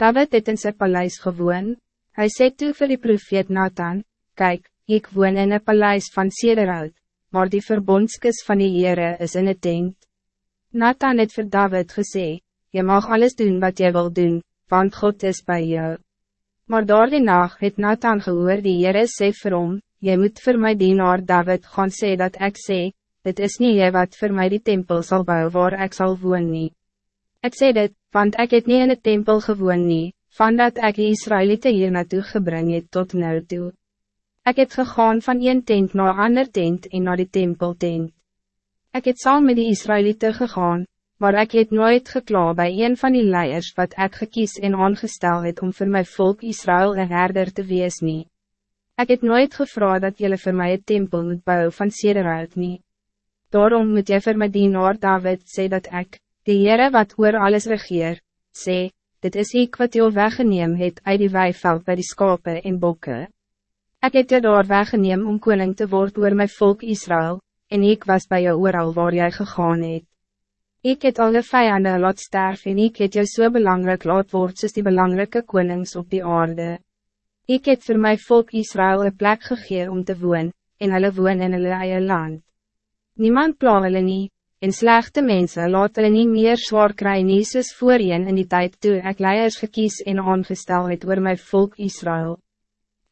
David het in sy paleis gewoon. Hij sê toe vir die profeet Nathan, Kijk, ik woon in een paleis van Sederhout, maar die verbondskis van die Heere is in het tent. Nathan het vir David gesê, Je mag alles doen wat je wil doen, want God is bij jou. Maar door die nacht het Nathan gehoor die Heere sê vir hom, Jy moet vir my dienaar David gaan sê dat ik sê, Dit is niet jy wat voor mij die tempel zal bouwen waar ik zal woon nie. Ek sê dit, want ik het niet in het tempel gewoon nie, van dat ek die Israëlieten hier naartoe gebring het tot nou toe. Ek het gegaan van een tent naar ander tent en naar die tempel tent. Ek het saam met die Israëlieten gegaan, maar ik het nooit gekla bij een van die leiers wat ik gekies en aangestel het om voor mijn volk Israël een herder te wees nie. Ek het nooit gevra dat jullie voor mij het tempel moet bouwen van Sederhout nie. Daarom moet jy vir my dienaar David sê dat ik, die Heere wat oor alles regeer, sê, dit is ik wat jou weggeneem het uit die weiveld bij die skape en bokke. Ik het jou daar weggeneem om koning te worden oor my volk Israël, en ik was bij jou ooral waar jy gegaan het. Ik het alle vijanden laat sterf en ik het jou so belangrijk laat word soos die belangrijke konings op die aarde. Ik het voor my volk Israël een plek gegee om te woon, en hulle woon in hulle eie land. Niemand pla hulle nie, en slechte mensen laat hulle nie meer zwaar kry nie soos voorheen in die tijd toe ek leiers gekies en aangestel het oor my volk Israël.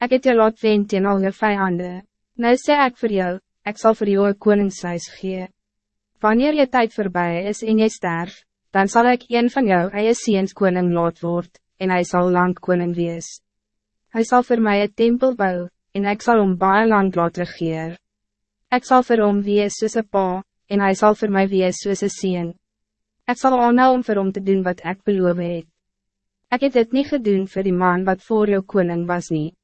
Ik het jou laat wen teen al jou vijanden. Nou sê ek voor jou, ik zal voor jou een koningshuis gee. Wanneer je tijd voorbij is en jy sterf, dan zal ik een van jou eie seens koning laat word, en hij zal lang koning wees. Hij zal voor mij een tempel bouwen, en ik zal om baie lang laat regeer. Ik zal vir hom wees soos een pa, en hij zal voor mij wees soos een sien. Ek sal aanhou om vir hom te doen wat ik beloof het. Ek het dit niet gedoen voor die man wat voor jou koning was niet.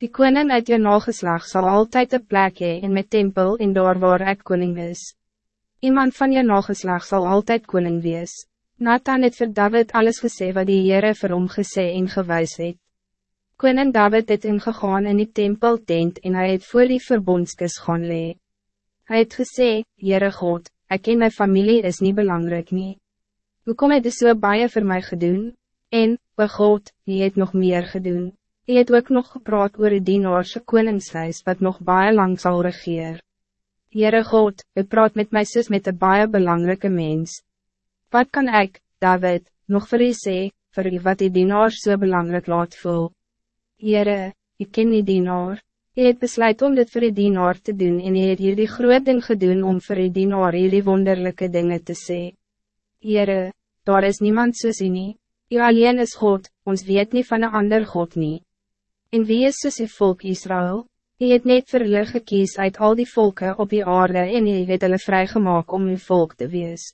Die koning uit jou nageslag zal altijd een plek hee in mijn tempel en daar waar ik koning is. Iemand van jou nageslag zal altijd koning wees. Nathan het vir David alles gesê wat die Heere vir hom gesê en gewys het. Koning David het ingegaan in die tempel tent en hij het voor die verbondskis gaan lee. Hy het gesê, Heere God, ek en my familie is niet belangrijk nie. Hoekom het jy so baie vir my gedoen? En, o God, jy het nog meer gedoen. Jy het ook nog gepraat oor die dienaarse koningshuis wat nog baie lang zal regeer. Heere God, u praat met my soos met een baie belangrijke mens. Wat kan ik, David, nog vir u sê, vir u wat die dienaar so belangrijk laat voel? Jere, ik ken die dienaar. Je het besluit om dit voor die dienaar te doen en je het hier die groot ding gedoen om voor die dienaar die wonderlijke dingen te sê. Jere, daar is niemand soos u nie. U alleen is God, ons weet niet van een ander God nie. En wie is soos die volk Israël? Je het net vir hulle gekies uit al die volken op die aarde en je het hulle vrygemaak om uw volk te wees.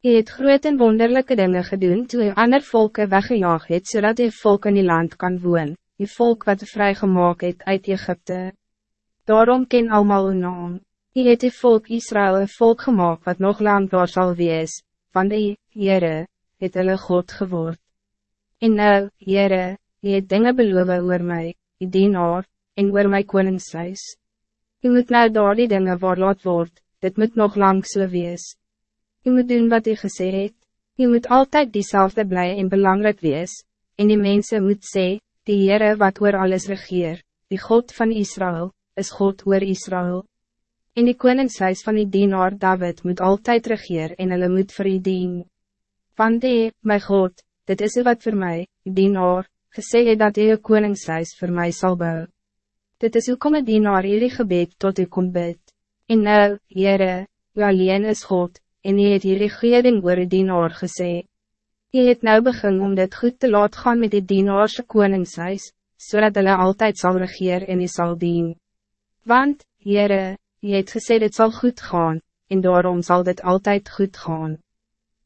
Je het groot en wonderlijke dingen gedaan toen je ander volken weggejaagd het zodat je volk in die land kan woon die volk wat vrygemaak het uit Egypte. Daarom ken almal een naam. Hy het die volk Israël een volk gemaakt wat nog lang daar sal wees, van die Heere, het hulle God geword. En nou, Heere, hy het dinge beloof oor my, die dienaar, en oor my koningshuis. Jy moet nou daar die dinge waar laat word, dit moet nog lang so wees. Jy moet doen wat jy gesê het, jy moet altijd diezelfde blij en belangrijk wees, en die mensen moet zeggen, Die Heere wat oor alles regeer, die God van Israël, is God oor Israël. En die koningshuis van die dienaar David moet altijd regeer en hulle moet vir die dien. Van die, my God, dit is wat voor mij, die dienaar, gesê het dat die koningshuis voor mij zal bouwen. Dit is hoe kom een dienaar jullie gebed tot u kom bid. En nou, Heere, u alleen is God, en hy het hierdie geding oor die dienaar gesê. Je het nou begin om dit goed te laat gaan met die dienaarse koningshuis, zodat so hulle altijd zal regeren en je zal dien. Want, Heere, je het gesê dit zal goed gaan, en daarom zal dit altijd goed gaan.